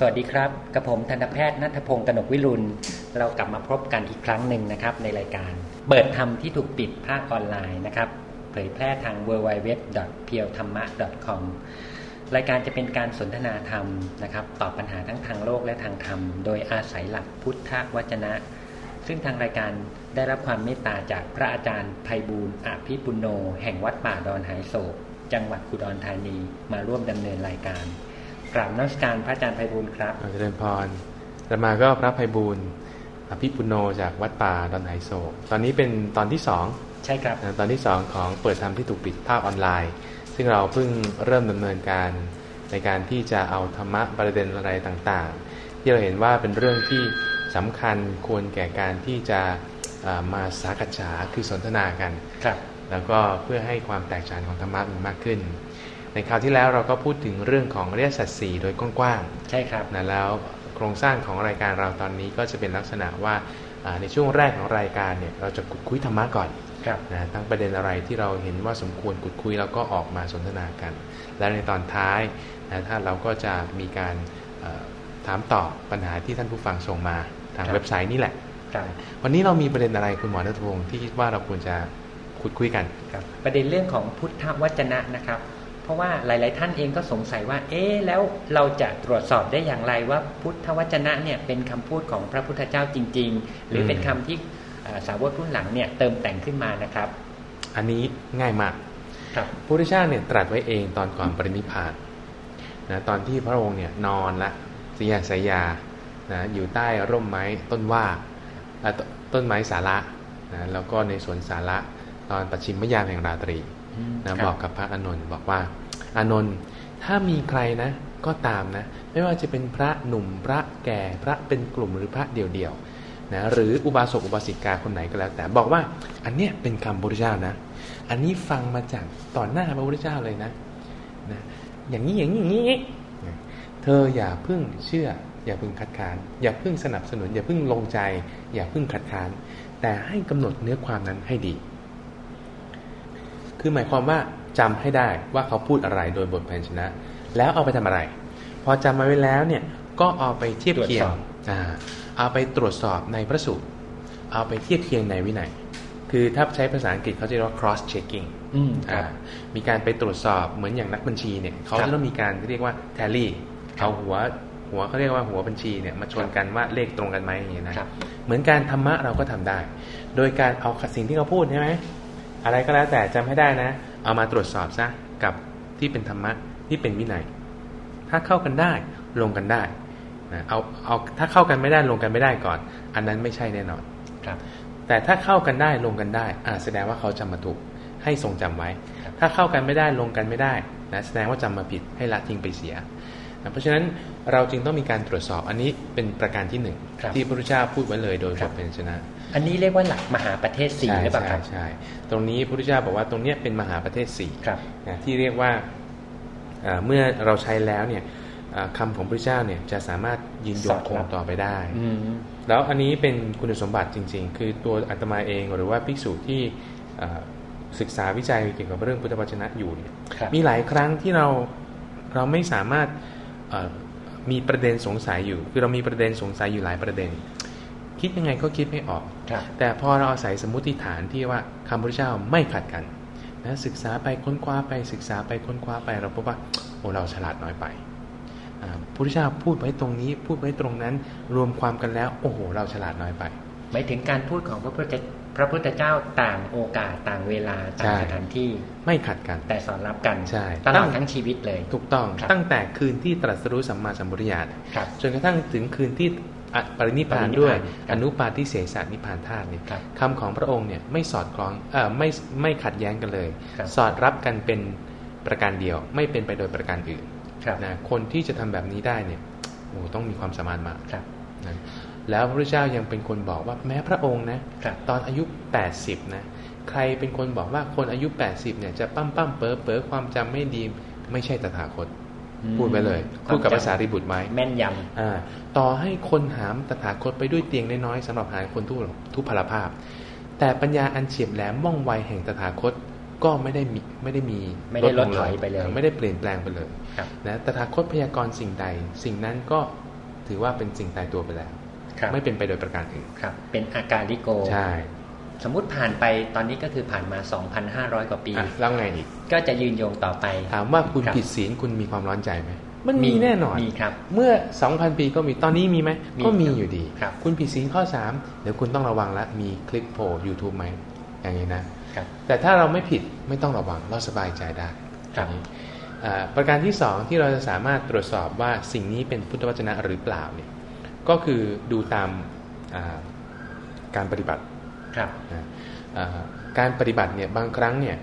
สวัสดีครับกระผมทันตแพทย์นัทพงศ์กนกวิรุณ เรากลับมาพบกันอีกครั้งหนึ่งนะครับในรายการ เปิดธรรมที่ถูกปิดภาคออนไลน์นะครับเผยแพร่ทาง w w w p e e l t h a m m a c o m รายการจะเป็นการสนทนาธรรมนะครับตอบปัญหาทั้งทางโลกและทางธรรม โดยอาศัยหลักพุทธวจนะ ซึ่งทางรายการได้รับความเมตตาจากพระอาจารย์ไพบูลอาภิปุโน แห่งวัดป่าดอนหายโศกจังหวัดอุดรธานีมาร่วมดำเนินรายการ กราบนมัสการพระอาจารย์ไพบูลย์ครับเจริญพรธรรมาก็พระภัยบูลย์อภิปุโนจากวัดป่าดอนไหโศก ตอนนี้เป็นตอนที่สองใช่ครับนะตอนที่สองของเปิดธรรมที่ถูกปิดภาคออนไลน์ ซึ่งเราเพิ่งเริ่มดำเนินการในการที่จะเอาธรรมะประเด็นอะไรต่างๆ ที่เราเห็นว่าเป็นเรื่องที่สำคัญควรแก่การที่จะเอ่อมาสากัจฉาคือสนทนากันครับแล้วก็เพื่อให้ความแตกฉานของธรรมะมีมากขึ้น ในคราวที่แล้วเราก็พูดถึงเรื่องของอริยสัจสี่โดยกว้างๆใช่ครับนะแล้วโครงสร้างของรายการเราตอนนี้ก็จะเป็นลักษณะว่าอ่าในช่วงแรกของรายการเนี่ยเราจะขุดคุยธรรมะก่อนครับนะทั้งประเด็นอะไรที่เราเห็นว่าสมควรขุดคุยแล้วก็ออกมาสนทนากัน และในตอนท้ายนะถ้าเราก็จะมีการเอ่อถามตอบปัญหาที่ท่านผู้ฟังส่งมาทางครับเว็บไซต์นี่แหละครับวันนี้เรามีประเด็นอะไรคุณหมอณัฐพงศ์ที่คิดว่าเราควรจะขุดคุยกันครับประเด็นเรื่องของพุทธวจนะนะครับ เพราะว่าหลาย ๆ ท่านเองก็สงสัยว่า เอ๊ะแล้วเราจะตรวจสอบได้อย่างไรว่าพุทธวจนะเนี่ยเป็นคำพูดของพระพุทธเจ้าจริง ๆ หรือเป็นคำที่เอ่อสาวกรุ่นหลังเนี่ยเติมแต่งขึ้นมานะครับ อันนี้ง่ายมากครับพระพุทธเจ้าเนี่ยตรัสไว้เองตอนก่อนปรินิพพานนะตอนที่พระองค์เนี่ยนอนละสยาสยานะอยู่ใต้ร่มไม้ต้นว่าเอ่อตต้นไม้สาระนะแล้วก็ในสวนสาระตอนปัจฉิมยามแห่งราตรีอืม นะครับบอกกับพระอานนท์บอกว่าอานนท์ถ้ามีใครนะ ก็ตามนะ ไม่ว่าจะเป็นพระหนุ่มพระแก่พระเป็นกลุ่มหรือพระเดี่ยวๆนะหรืออุบาสกอุบาสิกาคนไหนก็แล้ว แต่บอกว่าอันเนี้ยเป็นคำพระพุทธเจ้านะ อันนี้ฟังมาจากต่อหน้าพระพุทธเจ้าเลยนะนะอย่างนี้อย่างนี้อย่างนี้นะเธออย่าเพึ่งเชื่อ อย่าเพึ่งคัดค้าน อย่าเพึ่งสนับสนุน อย่าเพึ่งลงใจ อย่าเพึ่งคัดค้าน แต่ให้กำหนดเนื้อความนั้นให้ดี คือหมายความว่าจำให้ได้ว่าเขาพูดอะไรโดยบทพยัญชนะ แล้วเอาไปทำอะไร พอจำมาไว้แล้วเนี่ยก็เอาไปเทียบเคียงตรวจสอบอ่าเอาไปตรวจสอบในพระสูตรเอาไปเทียบเคียงในวินัยคือถ้าใช้ภาษาอังกฤษเขาจะเรียกว่า cross checking อืมคอ่ารับมีการไปตรวจสอบเหมือนอย่างนักบัญชีเนี่ยเขาครับจะต้องมีการเรียกว่า tally เอาหัวหัวเขาเรียกว่าหัวบัญชีเนี่ยมาชนกันว่าเลขตรงกันไหมอย่างเงี้ยนะครับเหมือนการธรรมะเราก็ทำได้ โดยการเอาสิ่งที่เขาพูดใช่ไหม อะไรก็แล้วแต่จำให้ได้นะ เอามาตรวจสอบซะกับที่เป็นธรรมะที่เป็นวินัย ถ้าเข้ากันได้ลงกันได้นะเอาเอาถ้าเข้ากันไม่ได้ลงกันไม่ได้ก่อน อันนั้นไม่ใช่แน่นอนครับ แต่ถ้าเข้ากันได้ลงกันได้อ่าแสดงว่าเขาจำมาถูกให้ทรงจำไว้ครับถ้าเข้ากันไม่ได้ลงกันไม่ได้นะแสดงว่าจำมาผิดให้ละทิ้งไปเสียนะ เพราะฉะนั้นเราจึงต้องมีการตรวจสอบอันนี้เป็นประการที่หนึ่งครับที่พระพุทธเจ้าพูดไว้เลยโดยครับบทเป็นชนะ อันนี้เรียกว่าหลักมหาประเทศสี่ใช่หรือเปล่าคใช่รับใช่ตรงนี้พระพุทธเจ้าบอกว่าตรงเนี้ยเป็นมหาประเทศสี่ครับนะที่เรียกว่าเอ่อเมื่อเราใช้แล้วเนี่ยเอ่อคำของพระเจ้าเนี่ยจะสามารถยืนยสองดคงรับต่อไปได้อืมแล้วอันนี้เป็นคุณสมบัติจริง ๆ คือตัวอาตมาเองหรือว่าภิกษุที่เอ่อศึกษาวิจัยเกี่ยวกับเรื่องพุทธวจนะอยู่เนี่ยครับมีหลายครั้งที่เราเราไม่สามารถเอ่อ มีประเด็นสงสัยอยู่ คือเรามีประเด็นสงสัยอยู่หลายประเด็น คิดยังไงก็คิดไม่ออกครับแต่พอเราอาศัยสมมติฐานที่ว่าคำพระเจ้าไม่ขัดกันนะศึกษาไปค้นคว้าไปศึกษาไปค้นคว้าไปเราพบว่าโอ้เราฉลาดน้อยไปอ่าพระพุทธเจ้าพูดไว้ตรงนี้พูดไว้ตรงนั้นรวมความกันแล้ว โอ้โห เราฉลาดน้อยไปหมายถึงการพูดของพระพุทธ พระพุทธเจ้าต่างโอกาสต่างเวลาต่างใช่สถานที่ไม่ขัดกัน แต่สอนรับกันใช่ตลตั้อดงทั้งชีวิตเลยถูกต้องครับตั้งแต่คืนที่ตรัสรู้สัมมาสัมพุทธญาณครับจนกระทั่งถึงคืนที่อะปรินิพพานปรินิพพานด้วยครับอนุปาทิเสสนิพพานธาตุเนี่ยครับคำของพระองค์เนี่ยไม่สอดคล้องเอ่อไม่ไม่ขัดแย้งกันเลยครับสอดรับกันเป็นประการเดียวไม่เป็นไปโดยประการอื่นครับนะคนที่จะทำแบบนี้ได้เนี่ยโอ้ต้องมีความสามารถมากครับนะ แล้วพระพุทธเจ้ายังเป็นคนบอกว่าแม้พระองค์นะครับตอนอายุ 80นะใครเป็นคนบอกว่าคนอายุ 80เนี่ยจะปั้มปั้มเป๋อเป๋อความจำไม่ดีไม่ใช่ตถาคตอืมพูดไปเลยความพูดกับจำภาษาริบุตรไหมแม่นยอ่าต่อให้คนหามตถาคตไปด้วยเตียงน้อยๆสำหรับหาคนทุกทุพพลภาพ แต่ปัญญาอันเฉียบแหลมว่องไวแห่งตถาคตก็ไม่ได้มีไม่ได้มีำไม่ได้ลดถอยไปเลยไม่ได้เปลี่ยนแปลงไปเลยครับนะตถาคตพยากรณ์สิ่งใด สิ่งนั้นก็ถือว่าเป็นสิ่งตายตัวไปแล้วครับ ไม่เป็นไปโดยประการอื่นครับ เป็นอาการลิโกใช่สมมุติผ่านไปตอนนี้ก็คือผ่านมา 2,500 กว่าปีอะแล้วไงอีก ก็จะยืนโยงต่อไป ถามว่าคุณครับผิดศีลคุณมีความร้อนใจไหม มันมีแน่นอนมีครับ เมื่อ 2,000 ปีก็มี ตอนนี้มีไหมมีก็มีครับอยู่ดีครับคุณผิดศีลข้อ 3 เดี๋ยวคุณต้องระวังละ มีคลิปโผล่ YouTube ไหม อย่างนี้นะครับแต่ถ้าเราไม่ผิดไม่ต้องระวัง เราสบายใจได้ครับอย่างนี้อ่าประการที่สองที่เราจะสามารถตรวจสอบว่าสิ่งนี้เป็นพุทธวจนะหรือเปล่าเนี่ย ก็คือดูตามอ่าการปฏิบัติครับนะอ่าการปฏิบัติเนี่ยบางครั้งเนี่ย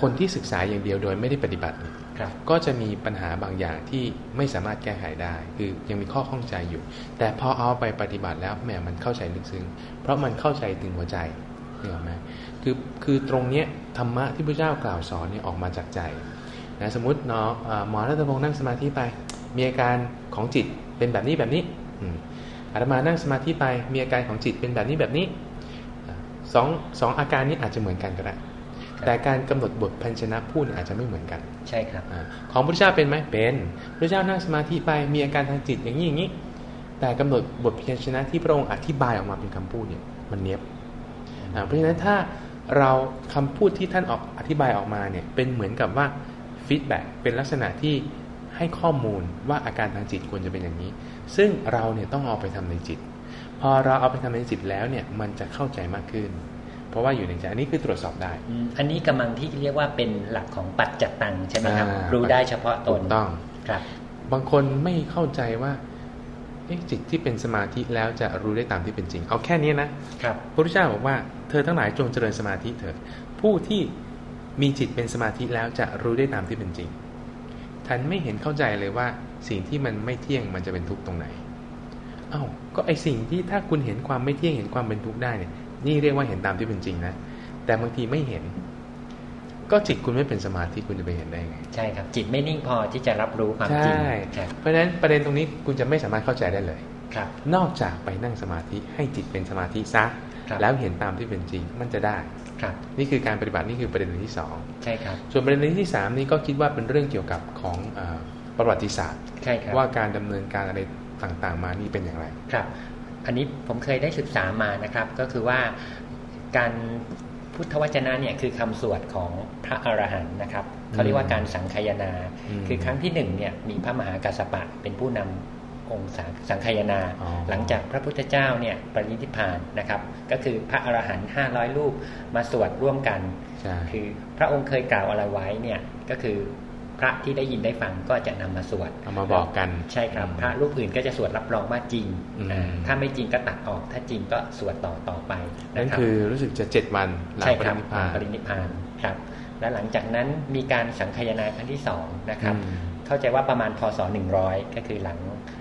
คนที่ศึกษาอย่างเดียวโดยไม่ได้ปฏิบัติเนี่ยครับก็จะมีปัญหาบางอย่างที่ไม่สามารถแก้ไขได้ คือยังมีข้อข้องใจอยู่ แต่พอเอาไปปฏิบัติแล้วแหมมันเข้าใจลึกซึ้งเพราะมันเข้าใจถึงหัวใจนี่หรอกไหมคือคือตรงเนี้ยธรรมะที่พระเจ้ากล่าวสอนเนี่ยออกมาจากใจนะสมมติเนาะอ่าหมอรัตพงศ์นั่งสมาธิไป มีอาการของจิตเป็นแบบนี้แบบนี้ อืมอาตมานั่งสมาธิไปมีอาการของจิตเป็นแบบนี้แบบนี้อ่าสองสองอาการนี้อาจจะเหมือนกันก็ได้แต่การกำหนดบทพยัญชนะพูดเนี่ยอาจจะไม่เหมือนกัน ใช่ครับอาของพระเจ้าเป็นไหมเป็นพระเจ้านั่งสมาธิไปมีอาการทางจิตอย่างนี้อย่างนี้ แต่กำหนดบทพยัญชนะที่พระองค์อธิบายออกมาเป็นคำพูดเนี่ยมันเนี้ยบอ่าเพราะฉะนั้นถ้าเราคำพูดที่ท่านออกอธิบายออกมาเนี่ยเป็นเหมือนกับว่า feedback เป็นลักษณะที่ให้ข้อมูลว่าอาการทางจิตควรจะเป็นอย่างนี้ ซึ่งเราเนี่ยต้องเอาไปทำในจิต พอเราเอาไปทำในจิตแล้วเนี่ยมันจะเข้าใจมากขึ้น เพราะว่าอยู่ในใจอันนี้คือตรวจสอบได้อืมอันนี้กำลังที่เรียกว่าเป็นหลักของปัจจัตตังใช่ไหมครับอ่ารู้ได้เฉพาะตถูนกต้องครับ บางคนไม่เข้าใจว่าเอ๊ะจิตที่เป็นสมาธิแล้วจะรู้ได้ตามที่เป็นจริง เอาแค่นี้นะครับพระพุทธเจ้าบอกว่าเธอทั้งหลายจงเจริญสมาธิเถิดผู้ที่มีจิตเป็นสมาธิแล้วจะรู้ได้ตามที่เป็นจริง ท่านไม่เห็นเข้าใจเลยว่าสิ่งที่มันไม่เที่ยงมันจะเป็นทุกข์ตรงไหนเอ้าก็ไอสิ่งที่ถ้าคุณเห็นความไม่เที่ยงเห็นความเป็นทุกข์ได้เนี่ยนี่เรียกว่าเห็นตามที่เป็นจริงนะ แต่บางทีไม่เห็น ก็จิตคุณไม่เป็นสมาธิคุณจะไปเห็นได้ไง ใช่ครับ จิตไม่นิ่งพอที่จะรับรู้ความใช่จริงครับเพราะฉะนั้นประเด็นตรงนี้คุณจะไม่สามารถเข้าใจได้เลยครับ นอกจากไปนั่งสมาธิให้จิตเป็นสมาธิซะครับแล้วเห็นตามที่เป็นจริงมันจะได้ ครับนี่คือการปฏิบัตินี่คือประเด็นที่สองใช่ครับส่วนประเด็นที่สามนี่ก็คิดว่าเป็นเรื่องเกี่ยวกับของเออประวัติศาสตร์ใช่ครับว่าการดำเนินการอะไรต่างๆ มานี่เป็นอย่างไรครับ อันนี้ผมเคยได้ศึกษามานะครับ ก็คือว่าการพุทธวจนะเนี่ยคือคำสวดของพระอรหันต์นะครับเขาเรียกว่าการสังคายนาอืมคือครั้งที่หนึ่งเนี่ยมีพระมหากัสสปะเป็นผู้นำ องค์สังสังคายนาอ๋อหลังจากพระพุทธเจ้าเนี่ยปรินิพพานนะครับ ก็คือพระอรหันต์ห้าร้อยรูปมาสวดร่วมกันใช่คือพระองค์เคยกล่าวอะไรไว้เนี่ยก็คือพระที่ได้ยินได้ฟังก็จะนำมาสวดเอามาบอกกันใช่ครับ พระรูปอื่นก็จะสวดรับรองว่าจริงอืมอ่าถ้าไม่จริงก็ตัดออก ถ้าจริงก็สวดต่อต่อไปนั่นนะรับคือรู้สึกจะเจ็ดวันหลังใช่ปคริรับนิพพานปรินิพพานครับและหลังจากนั้นมีการสังคายนาครั้งที่สองนะครับอืม เข้าใจว่าประมาณพศ100 ก็คือหลัง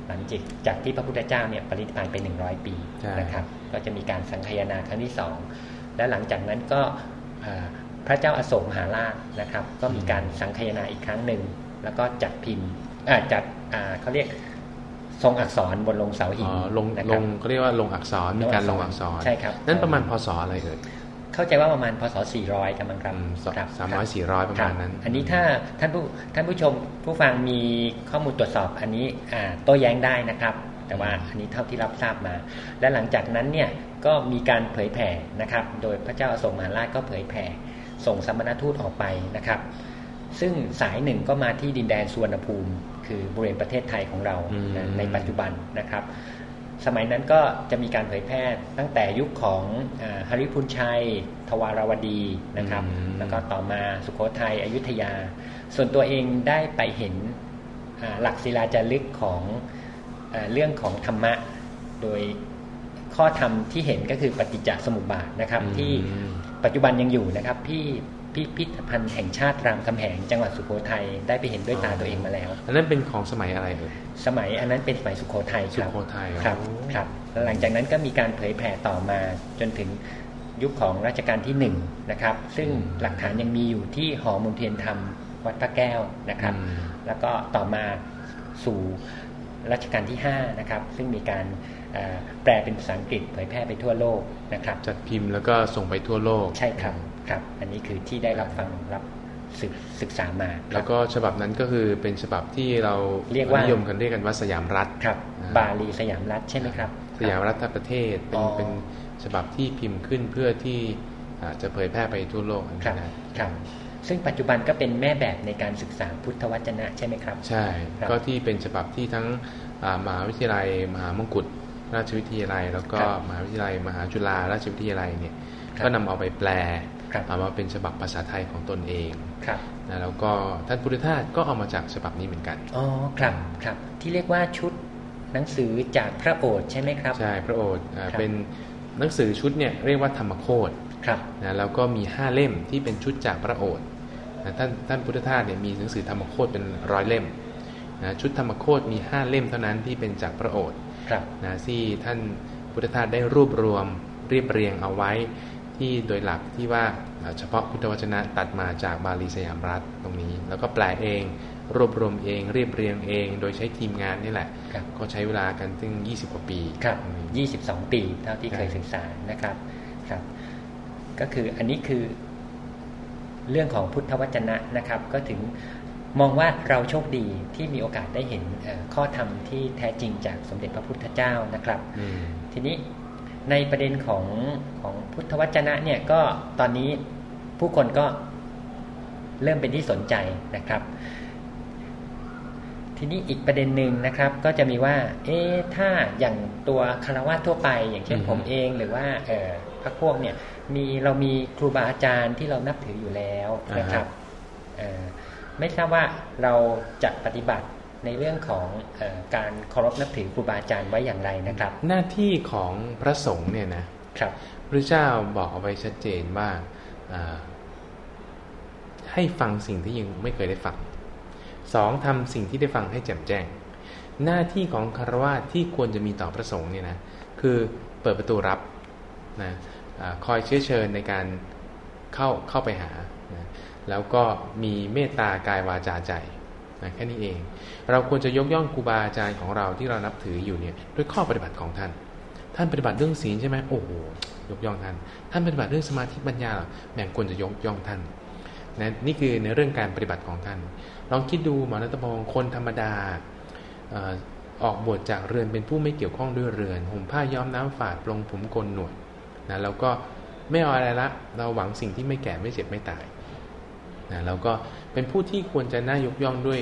หลังจากจากที่พระพุทธเจ้าเนี่ยปรินิพพานไป 100 ปีใช่นะครับ ก็จะมีการสังคายนาครั้งที่สองและหลังจากนั้นก็อ่าพระเจ้าอาโศกมหาราชนะครับ ก็มีการสังคายนาอีกครั้งหนึ่งแล้วก็จัดพิมพ์อ่าจัดอ่าเขาเรียกทรงอักษรบนลงเสาหิอ๋นอลงนะคลรับงเขาเรียกว่าลงอักษรมีการลงอักษรใช่ครับนั่นประมาณพศอะไรเอ่ย เข้าใจว่าประมาณพศ 400กันมั้งครับอืมสครับสามร้อยสี่ร้อยประมาณนั้นคบอันนี้ถ้าท่านผู้ท่านผู้ชมผู้ฟังมีข้อมูลตรวจสอบอันนี้อ่าโต้แย้งได้นะครับ แต่ว่าอันนี้เท่าที่รับทราบมา และหลังจากนั้นเนี่ยก็มีการเผยแผ่นะครับ โดยพระเจ้าอโศกมหาราชก็เผยแผ่ส่งสมณทูตออกไปนะครับ ซึ่งสายหนึ่งก็มาที่ดินแดนสุวรรณภูมิ คือบริเวณประเทศไทยของเราอืมนะในปัจจุบันนะครับ สมัยนั้นก็จะมีการเผยแพร่ตั้งแต่ยุคของอาฮาริพุนชัย ทวารวดีนะครับอืมแล้วก็ต่อมาสุโขทัยอยุธยา ส่วนตัวเองได้ไปเห็นอ่าหลักศิลาจารึกของอาเรื่องของธรรมะ โดยข้อธรรมที่เห็นก็คือปฏิจจสมุปบาทนะครับอืมที่ปัจจุบันยังอยู่นะครับที่ พิพิธภัณฑ์แห่งชาติรามคำแหงจังหวัดสุโขทัยได้ไปเห็นด้วยตาตัวเองมาแล้วอันนั้นเป็นของสมัยอะไรเอ่ยสมัยอันนั้นเป็นสมัยสุโขทัยครับสุโขทัยครับโอ้ครับแล้วหลังจากนั้นก็มีการเผยแผ่ต่อมาจนถึงยุคของรัชกาลที่หนึ่งนะครับซึ่งหลักฐานยังมีอยู่ที่หอมนเทียนธรรมวัดพระแก้วนะครับอืมแล้วก็ต่อมาสู่รัชกาลที่5นะครับซึ่งมีการเอ่อแปลเป็นภาษาอังกฤษเผยแพร่ไปทั่วโลกนะครับจัดพิมพ์แล้วก็ส่งไปทั่วโลกใช่ครับ ครับ อันนี้คือที่ได้รับฟังรับศึกศึกษามาคแล้รับวก็ฉบับนั้นก็คือเป็นฉบับที่เราเรียกว่านิยมกันเรียกกันว่าสยามรัฐครับอ่าบาลีสยามรัฐใช่ไหมครับ สยามรัฐประเทศเป็นอ๋อเป็นฉบับที่พิมพ์ขึ้นเพื่อที่อ่าจะเผยแพร่ไปทั่วโลกอันครันี้บนะครับ ซึ่งปัจจุบันก็เป็นแม่แบบในการศึกษาพุทธวจนะใช่ไหมครับ ใช่ครับก็ที่เป็นฉบับที่ทั้งอ่ามหาวิทยาลัย มหามงกุฎราชวิทยาลัย แล้วก็ครับมหาวิทยาลัย มหาจุฬาราชวิทยาลัยเนี่ยครับก็นำเอาไปแปลครับ เอามาเป็นฉบับภาษาไทยของตนเองครับนะแล้วก็ท่านพุทธทาสก็เอามาจากฉบับนี้เหมือนกันอ๋อครับครับที่เรียกว่าชุดหนังสือจากพระโอษฐ์ใช่ไหมครับใช่พระโอษฐ์อ่าครับเป็นหนังสือชุดเนี่ยเรียกว่าธรรมโคตครับนะแล้วก็มี5เล่มที่เป็นชุดจากพระโอษฐ์นะท่านท่านพุทธทาสเนี่ยมีหนังสือธรรมโคตเป็นร้อยเล่มนะชุดธรรมโคตมี 5 เล่มเท่านั้นที่เป็นจากพระโอษฐ์ครับนะที่ท่านพุทธทาสได้รวบรวมเรียบเรียงเอาไว้ ที่โดยหลักที่ว่าเอ่อเฉพาะพุทธวจนะตัดมาจากบาลีสยามรัฐตรงนี้ แล้วก็แปลเอง รวบรวมเอง เรียบเรียงเอง โดยใช้ทีมงานนี่แหละครับก็ใช้เวลากันถึง 20กว่าปีครับตรงนี้ยี่สิบสองปีเท่าที่ใช่เคยศึกษานะครับครับ ก็คืออันนี้คือเรื่องของพุทธวจนะนะครับ ก็ถึงมองว่าเราโชคดีที่มีโอกาสได้เห็นเอ่อข้อธรรมที่แท้จริงจากสมเด็จพระพุทธเจ้านะครับอืมทีนี้ ในประเด็นของของพุทธวจนะเนี่ยก็ตอนนี้ผู้คนก็เริ่มเป็นที่สนใจนะครับ ทีนี้อีกประเด็นหนึ่งนะครับ ก็จะมีว่า เอ๊ะถ้าอย่างตัวคารวะทั่วไป อย่างเช่นอือฮึผมเองหรือว่าเอ่อพรรคพวกเนี่ยมีเรามีครูบาอาจารย์ที่เรานับถืออยู่แล้วนะครับเอ่อไม่ทราบว่าเราจะปฏิบัติ ในเรื่องของเออการเคารพนับถือครูบาอาจารย์ไว้อย่างไรนะครับ หน้าที่ของพระสงฆ์เนี่ยนะครับพระเจ้าบอกเอาไว้ชัดเจนว่าอ่าให้ฟังสิ่งที่ยังไม่เคยได้ฟังสองทำสิ่งที่ได้ฟังให้แจ่มแจ้ง หน้าที่ของคารวะที่ควรจะมีต่อพระสงฆ์เนี่ยนะคือเปิดประตูรับนะอาคอยเชื้อเชิญในการเข้าเข้าไปหานะแล้วก็มีเมตตากายวาจาใจ นะแค่นี้เอง เราควรจะยกย่องครูบาอาจารย์ของเราที่เรานับถืออยู่เนี่ยด้วยข้อปฏิบัติของท่าน ท่านปฏิบัติเรื่องศีลใช่ไหมโอ้โหยกย่องท่าน ท่านปฏิบัติเรื่องสมาธิปัญญาหรอแม่งควรจะยกย่องท่านนะนี่คือในเรื่องการปฏิบัติของท่าน ลองคิดดูหมอนัตพงศ์คนธรรมดาออกบวชจากเรือนเป็นผู้ไม่เกี่ยวข้องด้วยเรือนห่มผ้าย้อมน้ำฝาดปลงผมโกนหนวดนะแล้วก็ไม่เอาอะไรละ เราหวังสิ่งที่ไม่แก่ไม่เจ็บไม่ตาย นะแล้วก็เป็นผู้ที่ควรจะน่ายกย่องด้วย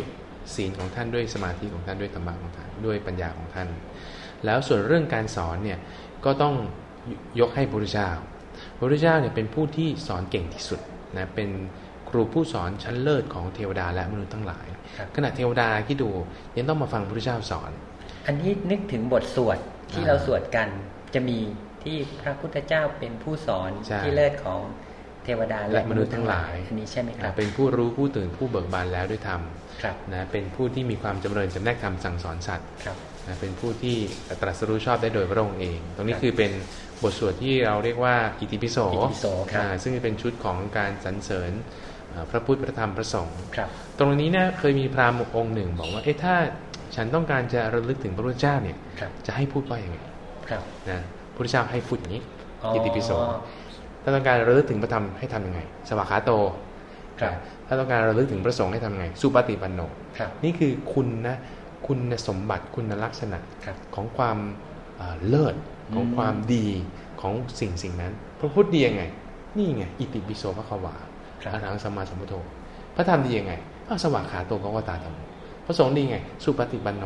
ศีลของท่านด้วยสมาธิของท่านด้วยธรรมะของท่านด้วยปัญญาของท่าน แล้วส่วนเรื่องการสอนเนี่ยก็ต้องยกให้พระพุทธเจ้าพระพุทธเจ้าเนี่ยเป็นผู้ที่สอนเก่งที่สุดนะเป็นครูผู้สอนชั้นเลิศของเทวดาและมนุษย์ทั้งหลายครับขณะเทวดาที่ดูยังต้องมาฟังพระพุทธเจ้าสอน อันนี้นึกถึงบทสวดที่อ่าเราสวดกันจะมีที่พระพุทธเจ้าเป็นผู้สอนใช่ที่เลิศของ เทวดาและมนุษย์ทั้งหลายอันนี้ใช่ไหมครับเป็นผู้รู้ผู้ตื่นผู้เบิกบานแล้วด้วยธรรมครับนะเป็นผู้ที่มีความจำเริญจำแนกธรรมสั่งสอนสัตว์ครับนะเป็นผู้ที่ตรัสรู้ชอบได้โดยพระองค์เอง ตรงนี้ครับคือเป็นบทสวดที่เราเรียกว่าอิติปิโสอิติปิโสครับอ่าซึ่งเป็นชุดของการสรรเสริญอ่าพระพุทธพระธรรมพระสงฆ์ครับตรงนี้เนี่ยเคยมีพราหมณ์องค์หนึ่ง บอกว่าเอ๊ะถ้าฉันต้องการจะระลึกถึงพระพุทธเจ้าเนี่ยครับจะให้พูดว่าอย่างไงครับนะพระพุทธเจ้าให้พูดอย่างนี้อ๋ออิติปิโส ถ้าต้องการระลึกถึงพระธรรมให้ทำยังไง สวากขาโตครับถ้าต้องการระลึกถึงพระสงฆ์ให้ทำยังไง สุปฏิปันโนครับนี่คือคุณนะคุณสมบัติคุณลักษณะครับของความเอ่อเลิศของอืมความดีของสิ่งสิ่งนั้น พระพุทธดียังไง นี่ไง อิติปิโสพระควาครับอรหังสัมมาสัมพุทโธ พระธรรมดียังไงพระสวากขาโตพระวตาธรรมพระสงฆ์ดีไง สุปฏิปันโน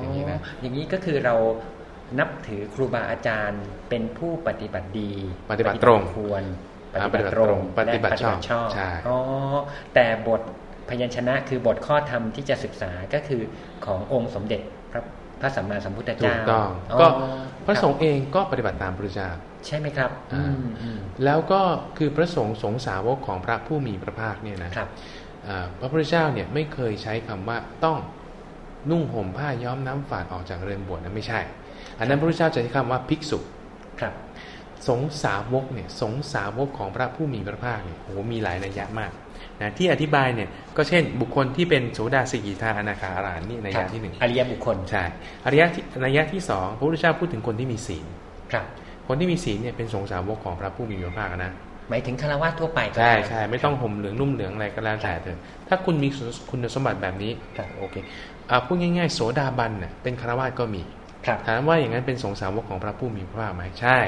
อย่างนี้นะอย่างนี้ก็คือเรา นับถือครูบาอาจารย์เป็นผู้ปฏิบัติดี ปฏิบัติตรงควรอ่าปฏิบัติตรงปฏิบัติชอบและชอบใช่อ๋อแต่บทพยัญชนะคือบทข้อธรรมที่จะศึกษาก็คือขององค์สมเด็จพระพระสัมมาสัมพุทธถูเจ้ากต้องอ๋อก็พระคบสงฆ์เองก็ปฏิบัติตามพระพุทธเจ้าใช่ไหมครับอ่าอืมอืมแล้วก็คือพระสงฆ์สงฆ์สาวกของพระผู้มีพระภาคเนี่ยนะครับอ่าพระพุทธเจ้าเนี่ยไม่เคยใช้คำว่าต้องนุ่งห่มผ้าย้อมน้ำฝาดออกจากเรือนบวชนะไม่ใช่ อันนั้นพระพุทธเจ้าจะใช้คำว่าภิกษุครับสงฆ์สาวกเนี่ยสงฆ์สาวกของพระผู้มีพระภาคเนี่ยโอ้โหมีหลายนัยยะมากนะที่อธิบายเนี่ยก็เช่นบุคคลที่เป็นโสดาสกิทาอนาคาอรหันต์นี่นัยครัยะบที่หนึ่งอริยบุคคลใช่อริยะที่นัยยะที่สองพระพุทธเจ้าพูดถึงคนที่มีศีลครับคนที่มีศีลเนี่ยเป็นสงฆ์สาวกของพระผู้มีพระภาคนะหมายถึงคารวะทั่วไปก็ใช่ได้ใช่ไม่ต้องห่มเหลืองนุ่มเหลืองอะไรก็แล้วแต่เถอะถ้าคุณมีคุณสมบัติแบบนี้ครับโอเคอ่าพูดง่าย ๆ โสดาบันเนี่ยเป็นคารวะก็มีครับ ถามว่าอย่างนั้นเป็นสงฆ์สาวกของพระผู้มีพระภาคไหมใช่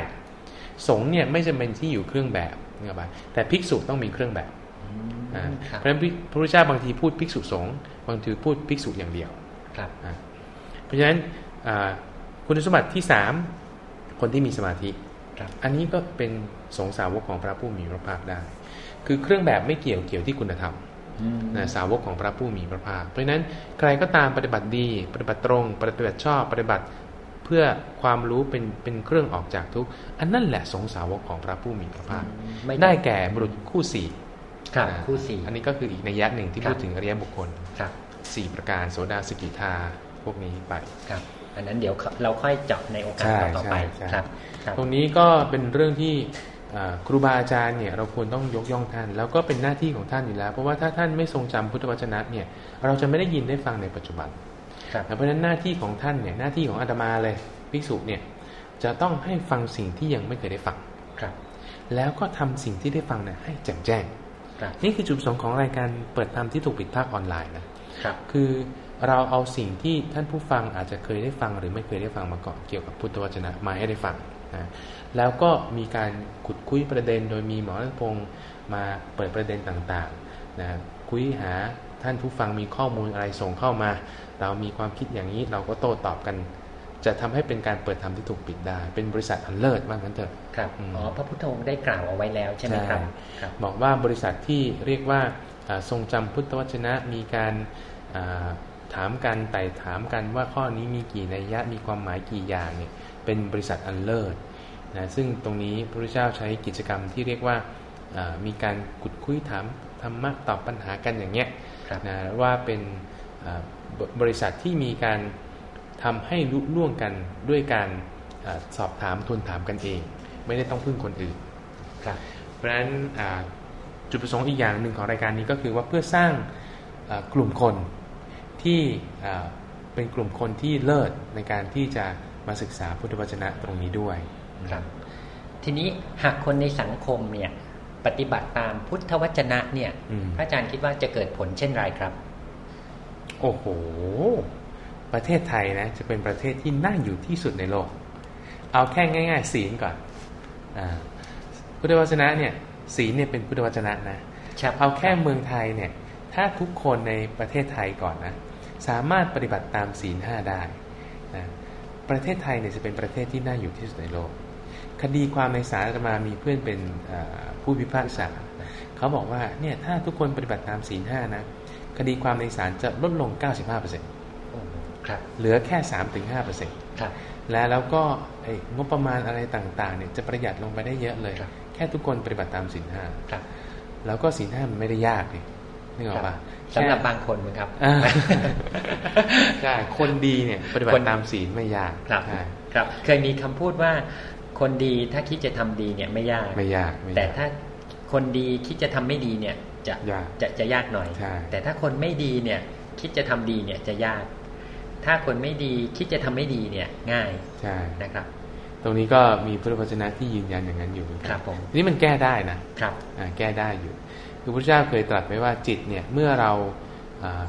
สงฆ์เนี่ยไม่จำเป็นที่อยู่เครื่องแบบนี่ครับแต่ภิกษุต้องมีเครื่องแบบอืมอ่าครับเพราะฉะนั้นพระพุทธเจ้าบางทีพูดภิกษุสงฆ์บางทีพูดภิกษุอย่างเดียวครับอ่าเพราะฉะนั้นอ่าคุณสมบัติที่สามคนที่มีสมาธิครับอันนี้ก็เป็นสงฆ์สาวกของพระผู้มีพระภาคได้ คือเครื่องแบบไม่เกี่ยวเกี่ยวที่คุณธรรมอืมนะสาวกของพระผู้มีพระภาค เพราะฉะนั้นใครก็ตามปฏิบัติดี ปฏิบัติตรง ปฏิบัติชอบ ปฏิบัติ เพื่อความรู้เป็นเป็นเครื่องออกจากทุกข์อันนั่นแหละสงฆ์สาวกของพระผู้มีพระภาคไม่ได้แก่บุรุษคู่สี่ครับอ่าคู่สี่อันนี้ก็คืออีกนัยยะหนึ่งที่ครับพูดถึงอริยบุคคลครับสี่ประการโสดาสกิทาพวกนี้ไปครับ อันนั้นเดี๋ยวเราค่อยเจาะในโอกาสใช่ต่อๆไปใช่ครับครับ ตรงนี้ก็เป็นเรื่องที่อ่าครูบาอาจารย์เนี่ยเราควรต้องยกย่องท่าน แล้วก็เป็นหน้าที่ของท่านอยู่แล้ว เพราะว่าถ้าท่านไม่ทรงจำพุทธวจนะเนี่ยเราจะไม่ได้ยินได้ฟังในปัจจุบันครับ เพราะฉะนั้นหน้าที่ของท่านเนี่ยหน้าที่ของอาตมาเลยภิกษุเนี่ยจะต้องให้ฟังสิ่งที่ยังไม่เคยได้ฟังครับ แล้วก็ทำสิ่งที่ได้ฟังเนี่ยให้แจ่มแจ้งครับนี่คือจุดประสงค์ของรายการเปิดธรรมที่ถูกปิดภาคออนไลน์นะครับคือเราเอาสิ่งที่ท่านผู้ฟังอาจจะเคยได้ฟังหรือไม่เคยได้ฟังมาก่อนเกี่ยวกับพุทธวจนะมาให้ได้ฟังนะแล้วก็มีการขุดคุยประเด็นโดยมีหมอรัตพงศ์มาเปิดประเด็นต่างๆนะคุยหา ท่านผู้ฟังมีข้อมูลอะไรส่งเข้ามา เรามีความคิดอย่างนี้เราก็โต้ตอบกัน จะทำให้เป็นการเปิดธรรมที่ถูกปิดได้ เป็นบริษัทอันเลิศว่างั้นเถอะครับอืมอ๋อพระพุทธองค์ได้กล่าวเอาไว้แล้วใช่ไหมครับใช่ครับบอกว่าบริษัทที่เรียกว่าอ่าทรงจำพุทธวจนะมีการอ่าถามกันไต่ถามกันว่าข้อนี้มีกี่นัยยะมีความหมายกี่อย่างเนี่ยเป็นบริษัทอันเลิศนะซึ่งตรงนี้พระพุทธเจ้าใช้กิจกรรมที่เรียกว่าอ่ามีการขุดคุยถาม ธรรมะตอบปัญหากันอย่างเงี้ยครับนะว่าเป็นอ่าบบริษัทที่มีการทำให้รู้ล่วงกันด้วยการอาสอบถามทวนถามกันเอง ไม่ได้ต้องพึ่งคนอื่นครับเพราะฉะนั้นอ่าจุดประสงค์อีกอย่างหนึ่งของรายการนี้ก็คือว่าเพื่อสร้างอ่ากลุ่มคนที่อ่าเป็นกลุ่มคนที่เลิศในการที่จะมาศึกษาพุทธวจนะตรงนี้ด้วยครับทีนี้หากคนในสังคมเนี่ย ปฏิบัติตามพุทธวจนะเนี่ยอืมพระอาจารย์คิดว่าจะเกิดผลเช่นไรครับ โอ้โห ประเทศไทยนะจะเป็นประเทศที่น่าอยู่ที่สุดในโลก เอาแค่ง่าย ๆ ศีลก่อนอาพุทธวจนะเนี่ยศีลเนี่ยเป็นพุทธวจนะนะครับเอาแค่เมืองไทยเนี่ย ถ้าทุกคนในประเทศไทยก่อนนะ สามารถปฏิบัติตามศีลห้าได้นะประเทศไทยเนี่ยจะเป็นประเทศที่น่าอยู่ที่สุดในโลก คดีความในศาลอาตมามีเพื่อนเป็นอ่า ผู้พิพากษา เขาบอกว่าเนี่ยถ้าทุกคนปฏิบัติตามศีลห้านะคดีความในศาลจะลดลง 95%โอ้ครับเหลือแค่ 3-5%ครับและแล้วก็ไอ้งบประมาณอะไรต่างๆเนี่ยจะประหยัดลงไปได้เยอะเลยครับแค่ทุกคนปฏิบัติตามศีลห้าครับแล้วก็ศีลห้ามันไม่ได้ยากนี่นึกออกปะสำหรับแค่บางคนมั้งครับอ่าใช่คนดีเนี่ยปฏิบัคตินตามศีลไม่ยากครับใช่ครับ เคยมีคำพูดว่า คนดีถ้าคิดจะทำดีเนี่ยไม่ยากไม่ยากไม่ยาก แต่ถ้าคนดีคิดจะทำไม่ดีเนี่ยจะยากจะจะยากหน่อยใช่แต่ถ้าคนไม่ดีเนี่ยคิดจะทำดีเนี่ยจะยาก ถ้าคนไม่ดีคิดจะทำไม่ดีเนี่ยง่ายใช่นะครับ ตรงนี้ก็มีพุทธวจนะที่ยืนยันอย่างนั้นอยู่เหมือนกัครับผมทีนี่มันแก้ได้นะครับอ่าแก้ได้อยู่ คือพระเจ้าเคยตรัสไว้ว่าจิตเนี่ยเมื่อเราอ่า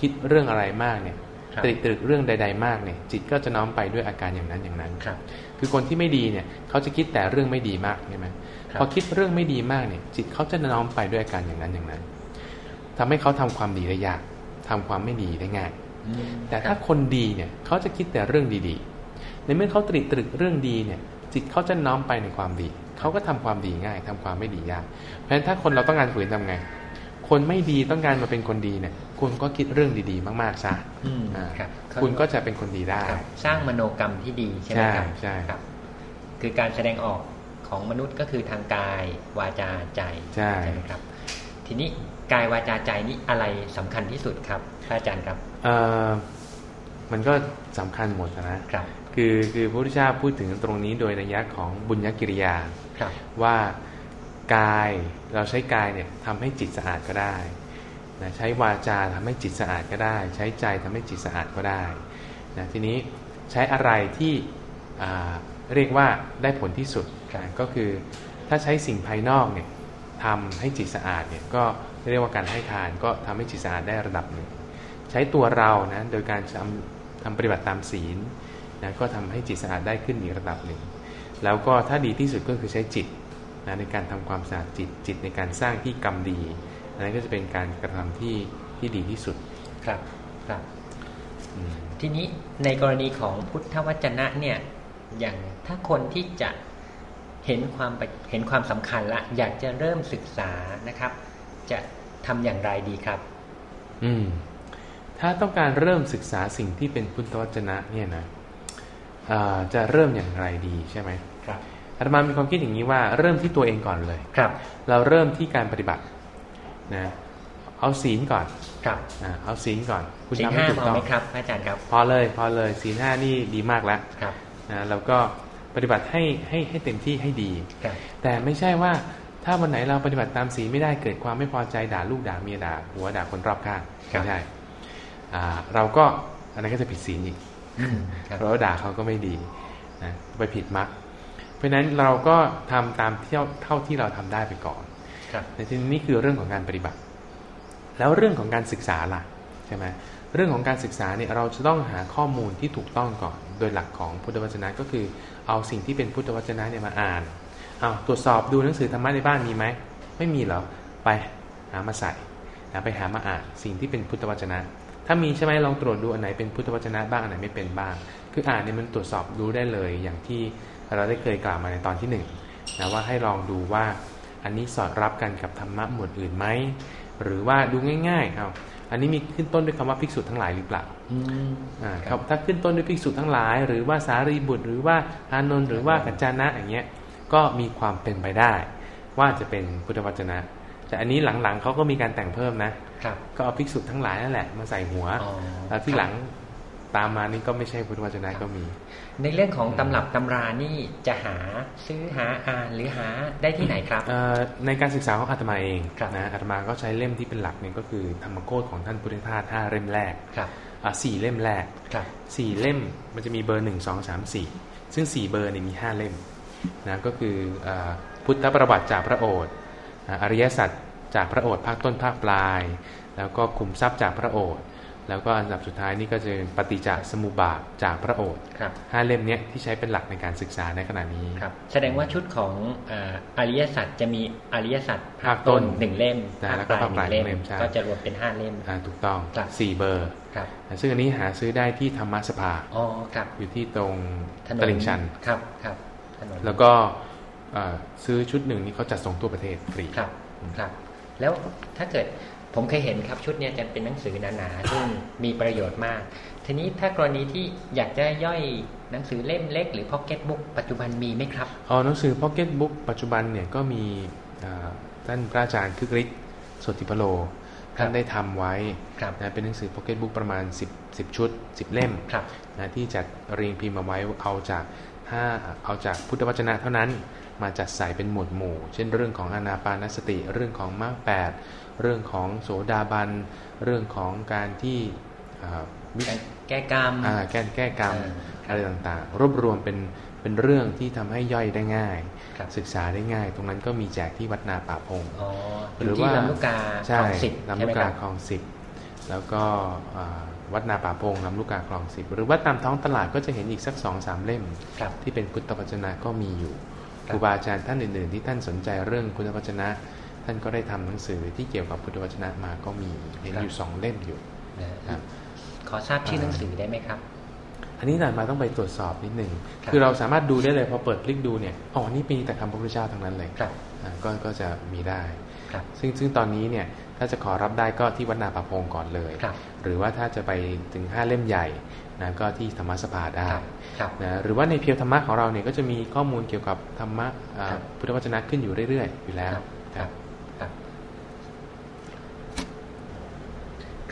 คิดเรื่องอะไรมากเนี่ยครับตรึกตรึกเรื่องใด ๆ มากเนี่ยจิตก็จะน้อมไปด้วยอาการอย่างนั้นอย่างนั้นครับ คือคนที่ไม่ดีเนี่ยเขาจะคิดแต่เรื่องไม่ดีมากใช่ไหมครับพอคิดเรื่องไม่ดีมากเนี่ย จิตเขาจะน้อมไปด้วยอาการอย่างนั้นอย่างนั้นทำให้เขาทำความดีได้ยากทำความไม่ดีได้ง่ายอืมแต่ถ้าคนดีเนี่ยเขาจะคิดแต่เรื่องดีๆ ในเมื่อเขาตรึกตรึกเรื่องดีเนี่ย จิตเขาจะน้อมไปในความดี เขาก็ทำความดีง่ายทำความไม่ดียาก เพราะฉะนั้นถ้าคนเราต้องการฝืนทำไง คนไม่ดีต้องการมาเป็นคนดีเนี่ย คุณก็คิดเรื่องดีๆ มากๆซะอืมอ่าครับคุณก็จะเป็นคนดีได้ครับสร้างมโนกรรมที่ดีใช่ไหมครับใช่ใช่ครับ คือการแสดงออกของมนุษย์ก็คือทางกายวาจาใจใช่ไหมครับ ทีนี้กายวาจาใจนี่อะไรสำคัญที่สุดครับพระอาจารย์ครับเอ่อมันก็สำคัญหมดนะครับคือคือพระพุทธเจ้าพูดถึงตรงนี้โดยนัยยะของบุญญกิริยาครับว่ากายเราใช้กายเนี่ยทำให้จิตสะอาดก็ได้ นะใช้วาจาทำให้จิตสะอาดก็ได้ ใช้ใจทำให้จิตสะอาดก็ได้นะทีนี้ใช้อะไรที่อ่าเรียกว่าได้ผลที่สุดครับนะก็คือถ้าถ้าใช้สิ่งภายนอกเนี่ยทำให้จิตสะอาดเนี่ยก็เรียกว่าการให้ทานก็ทำให้จิตสะอาดได้ระดับหนึ่งใช้ตัวเรานะโดยการทำทำปฏิบัติตามศีลนะก็ทำให้จิตสะอาดได้ขึ้นอีกระดับหนึ่งแล้วก็ถ้าดีที่สุดก็คือใช้จิตนะในการทำความสะอาดจิตจิตในการสร้างที่กรรมดีอั นนั้นก็จะเป็นการกระทำที่ที่ดีที่สุดครับครับอืมทีนี้ในกรณีของพุทธวจนะเนี่ยอย่างถ้าคนที่จะเห็นความไปเห็นความสำคัญละ อยากจะเริ่มศึกษานะครับ จะทำอย่างไรดีครับ อืม ถ้าต้องการเริ่มศึกษาสิ่งที่เป็นพุทธวจนะเนี่ยนะอ่าจะเริ่มอย่างไรดีใช่ไหมครับอาตมามีความคิดอย่างนี้ว่าเริ่มที่ตัวเองก่อนเลยครับ เราเริ่มที่การปฏิบัติ นะเอาศีลก่อนครับอ่าเอาศีลก่อน คุณสี่ทำให้ห้าถูกพอต้องไหมครับอาจารย์ครับ พอเลย พอเลยศีลห้านี่ดีมากแล้วครับนะแล้วก็ปฏิบัติให้ให้ให้เต็มที่ให้ดีครับแต่ไม่ใช่ว่าถ้าวันไหนเราปฏิบัติตามศีลไม่ได้เกิดความไม่พอใจด่าลูกด่าเมียด่าหัวด่าคนรอบข้างไม่ใช่อ่าเราก็อันนั้นก็จะผิดศีลอีกอืมครับเพราะว่าด่าเขาก็ไม่ดีนะไปผิดมรรคเพราะฉะนั้นเราก็ทำตามเท่าเท่าที่เราทำได้ไปก่อนครับ ในที่นี้นี่คือเรื่องของการปฏิบัติ แล้วเรื่องของการศึกษาล่ะใช่ไหมเรื่องของการศึกษาเนี่ยเราจะต้องหาข้อมูลที่ถูกต้องก่อน โดยหลักของพุทธวจนะก็คือเอาสิ่งที่เป็นพุทธวจนะเนี่ยมาอ่านเอาตรวจสอบดูหนังสือธรรมะในบ้านมีไหมไม่มีเหรอไปหามาใส่นะไปหามาอ่านสิ่งที่เป็นพุทธวจนะ ถ้ามีใช่ไหมลองตรวจดูอันไหนเป็นพุทธวจนะบ้างอันไหนไม่เป็นบ้าง คืออ่านเนี่ยมันตรวจสอบดูได้เลยอย่างที่เราได้เคยกล่าวมาในตอนที่หนึ่งนะว่าให้ลองดูว่า อันนี้สอดรับกันกับธรรมะหมวดอื่นไหมหรือว่าดูง่ายๆเอาอันนี้มีขึ้นต้นด้วยคำว่าภิกษุทั้งหลายหรือเปล่าอืมอ่าคครัรับบถ้าขึ้นต้นด้วยภิกษุทั้งหลาย หรือว่าสารีบุตร หรือว่าอานนท์หรือว่ากัจจานะอย่างเงี้ยก็มีความเป็นไปได้ ว่าจะเป็นพุทธวจนะ แต่อันนี้หลังๆเขาก็มีการแต่งเพิ่มนะครับก็เอาภิกษุทั้งหลายนั่นแหละมาใส่หัวอ๋อแล้วที่หลัง ตามมานี่ก็ไม่ใช่พุทธวจนะก็มี ในเรื่องของตำรับตำรานี่จะหาซื้อหาอ่านหรือหาได้ที่ไหนครับเอ่อในการศึกษาของอาตมาเองครับนะอาตมาก็ใช้เล่มที่เป็นหลักเนี่ยก็คือธรรมโคตของท่านพุทธทาสห้าเล่มแรกครับอ่าสี่เล่มแรกครับสี่เล่มมันจะมีเบอร์หนึ่งสองสามสี่ซึ่งสี่เบอร์เนี่ยมีห้าเล่มนะก็คืออาพุทธประวัติจากพระโอษฐ์อ่าอริยสัจจากพระโอษฐ์ภาคต้นภาคปลาย แล้วก็คุมทรัพย์จากพระโอษฐ์ แล้วก็อันดับสุดท้ายนี่ก็จะเป็นปฏิจจสมุปบาทจากพระโอษฐ์ครับห้าเล่มเนี้ยที่ใช้เป็นหลักในการศึกษาในขณะนี้ครับ แสดงว่าชุดของอ่าอริยสัจจะมีอริยสัจภาคต้นหนึ่งเล่มนะภาคแล้วปก็ลายภาคปลายหนึ่งหนึ่เล่งมเล่มใช่ก็จะรวมเป็นห้าเล่มอ่าถูกต้องครับสี่เบอร์ครับนะซึ่งอันนี้หาซื้อได้ที่ธรรมสภาอ๋อครับอยู่ที่ตรงถนนตลิ่งชันครับครับถนนแล้วก็เอ่อซื้อชุดหนึ่งนี่เขาจัดส่งทั่วประเทศฟรีครับครับ แล้วถ้าเกิด ผมเคยเห็นครับชุดเนี้ยจะเป็นหนังสือหนาๆซึ่งมีประโยชน์มาก ทีนี้ถ้ากรณีที่อยากจะย่อยหนังสือเล่มเล็กหรือพ็อกเก็ตบุ๊กปัจจุบันมีไหมครับเอาหนังสือ Pocket Book ปัจจุบันเนี่ยก็มีอ่าท่านพระอาจารย์คึกฤทธิ์สดติพโลท่านได้ทำไว้ครับนะเป็นหนังสือ Pocket Book ประมาณ 10 10 ชุด 10 เล่มครับนะที่จัดเรียงพิมพ์มาไว้เอาจากถ้าเอาจากพุทธวจนะเท่านั้น มาจัดใส่เป็นหมวดหมู่ เช่นเรื่องของอานาปานสติเรื่องของมรรคแปด เรื่องของโสดาบัน เรื่องของการที่อ่าวิการแก้กรรมอ่าแก้แก้กรรมอ่าครับอะไรต่างๆ รวบรวมเป็นเป็นเรื่องที่ทำให้ย่อยได้ง่ายครับศึกษาได้ง่าย ตรงนั้นก็มีแจกที่วัดนาป่าพงอ๋ออหรืยู่อที่ว่าลำลูกกาคใช่ลองสิบใช่ลำไหลูมกคการับคลองสิบแล้วก็อ่าวัดนาป่าพงลำลูกกาคลองสิบหรือว่าตามท้องตลาดก็จะเห็นอีกสักสองสามเล่มครับที่เป็นพุทธวจนะก็มีอยู่คครับรูบาอาจารย์ท่านอื่น ๆ ที่ท่านสนใจเรื่องพุทธวจนะ ท่านก็ได้ทำหนังสือที่เกี่ยวกับพุทธวจนะมาก็มีเห็นอยู่สองเล่มอยู่นะครับขอทราบชื่อหนังสือได้ไหมครับ อันนี้อาจารย์มาต้องไปตรวจสอบนิดหนึ่งครับคือเราสามารถดูได้เลยพอเปิดคลิกดูเนี่ยอ๋อนี่มีแต่คำพระพุทธเจ้าทั้งนั้นเลยครับอ่าก็ก็จะมีได้ครับซึ่งซึ่งตอนนี้เนี่ยถ้าจะขอรับได้ก็ที่วัดนาป่าพงก่อนเลยครับหรือว่าถ้าจะไปถึงห้าเล่มใหญ่นะก็ที่ธรรมสภาได้ครับครับนะหรือว่าในเพียวธรรมะของเราเนี่ยก็จะมีข้อมูลเกี่ยวกับธรรมะอ่าครับพุทธวจนะขึ้นอยู่เรื่อยๆ อยู่แล้วครับ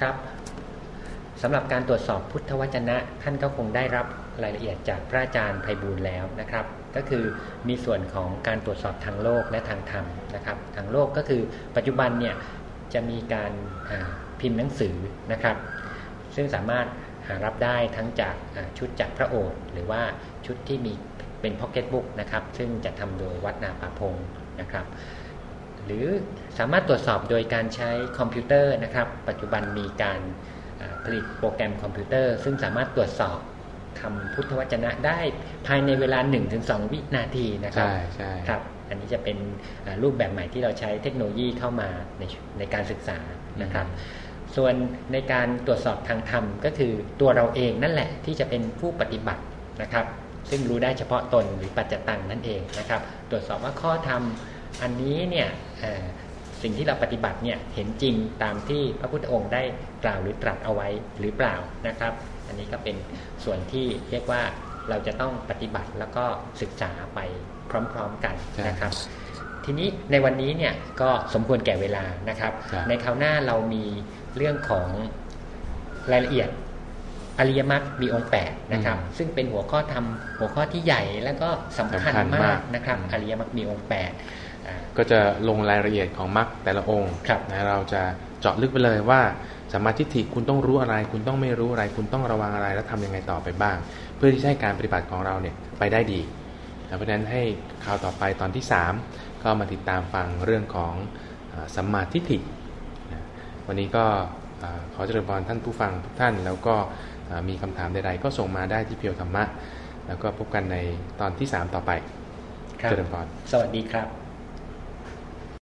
ครับสำหรับการตรวจสอบพุทธวจนะ ท่านก็คงได้รับรายละเอียดจากพระอาจารย์ไพบูลแล้วนะครับ ก็คือมีส่วนของการตรวจสอบทางโลกและทางธรรมนะครับ ทางโลกก็คือปัจจุบันเนี่ยจะมีการพิมพ์หนังสือนะครับ ซึ่งสามารถหารับได้ทั้งจากชุดจากพระโอษฐ์หรือว่าชุดที่มีเป็นพ็อกเก็ตบุ๊กนะครับ ซึ่งจะทำโดยวัดนาป่าพงนะครับ หรือสามารถตรวจสอบโดยการใช้คอมพิวเตอร์นะครับ ปัจจุบันมีการผลิตโปรแกรมคอมพิวเตอร์ ซึ่งสามารถตรวจสอบคำพุทธวจนะได้ภายในเวลา 1-2 วินาทีนะครับ ใช่ใช่ครับ อันนี้จะเป็นรูปแบบใหม่ที่เราใช้เทคโนโลยีเข้ามาในในการศึกษานะครับ ส่วนในการตรวจสอบทางธรรมก็คือตัวเราเองนั่นแหละที่จะเป็นผู้ปฏิบัตินะครับ ซึ่งรู้ได้เฉพาะตนหรือปัจจตังนั่นเองนะครับ ตรวจสอบว่าข้อธรรมอันนี้เนี่ย สิ่งที่เราปฏิบัติเนี่ยเห็นจริงตามที่พระพุทธองค์ได้กล่าวหรือตรัสเอาไว้หรือเปล่านะครับ อันนี้ก็เป็นส่วนที่เรียกว่าเราจะต้องปฏิบัติแล้วก็ศึกษาไปพร้อมๆกันนะครับ ทีนี้ในวันนี้เนี่ยก็สมควรแก่เวลานะครับ ในคราวหน้าเรามีเรื่องของรายละเอียดอริยมรรคมีองค์8นะครับ ซึ่งเป็นหัวข้อธรรมหัวข้อที่ใหญ่แล้วก็สำคัญมากนะครับ อริยมรรคมีองค์8 ก็จะลงรายละเอียดของมรรคแต่ละองค์นะเราจะเจาะลึกไปเลยว่าสมาธิิคุณต้องรู้อะไร คุณต้องไม่รู้อะไร คุณต้องระวังอะไรแล้วทำยังไงต่อไปบ้าง เพื่อที่ให้การปฏิบัติของเราเนี่ยไปได้ดีเพราะฉะนั้นให้คราวต่อไปตอนที่ 3 ก็มาติดตามฟังเรื่องของสัมมาทิฏฐิวันนี้ก็ขอเจริญพรท่านผู้ฟังทุกท่าน แล้วก็มีคำถามใดๆก็ส่งมาได้ที่เพียวธรรมะ แล้วก็พบกันในตอนที่ 3 ต่อไปเจริญพรสวัสดีครับ